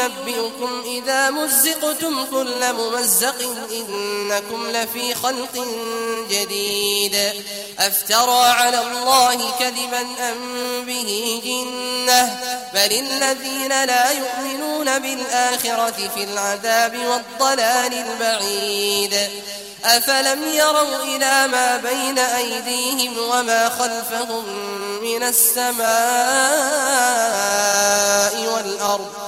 ينبئكم إذا مزقتم كل ممزق إنكم لفي خلق جديد. أفترى على الله كذبا أم به جنة؟ بل الذين لا يؤمنون بالآخرة في العذاب والضلال البعيد. أفلم يروا إلى ما بين أيديهم وما خلفهم من السماء والأرض؟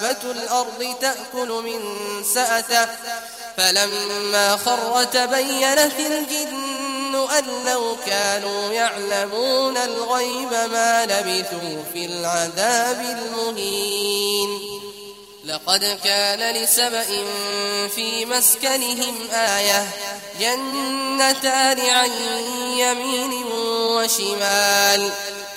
دابة الأرض تأكل من سأته فلما خر تبينت الجن أن لو كانوا يعلمون الغيب ما لبثوا في العذاب المهين. لقد كان لسبأ في مسكنهم آية جنتان عن يمين وشمال.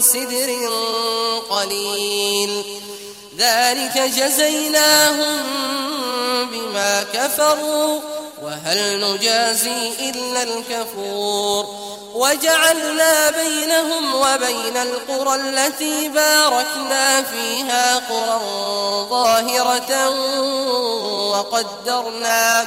سدر قليل. ذلك جزيناهم بما كفروا وهل نجازي إلا الكفور. وجعلنا بينهم وبين القرى التي باركنا فيها قرى ظاهرة وقدرنا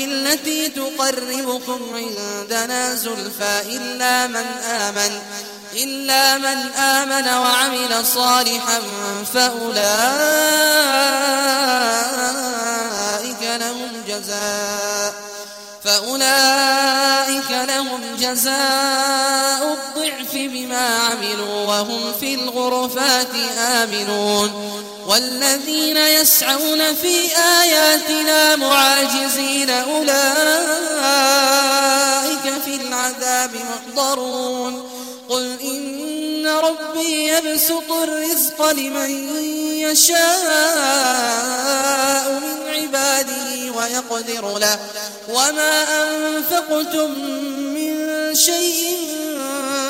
بالتي تقربكم عندنا زلفى إلا من آمن إلا من آمن وعمل صالحا فأولئك لهم جزاء فأولئك لهم جزاء الضعف بما عملوا وهم في الغرفات آمنون. والذين يسعون في آياتنا معاجزين أولئك في العذاب محضرون. قل إن ربي يبسط الرزق لمن يشاء من عباده ويقدر له. وما أنفقتم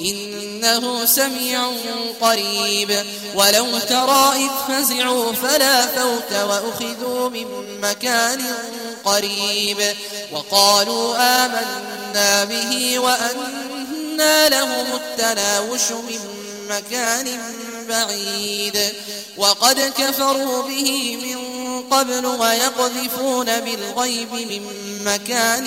إنه سميع قريب. ولو ترى إذ فزعوا فلا فوت وأخذوا من مكان قريب. وقالوا آمنا به وأنا لهم التناوش من مكان بعيد. وقد كفروا به من قبل ويقذفون بالغيب من مكان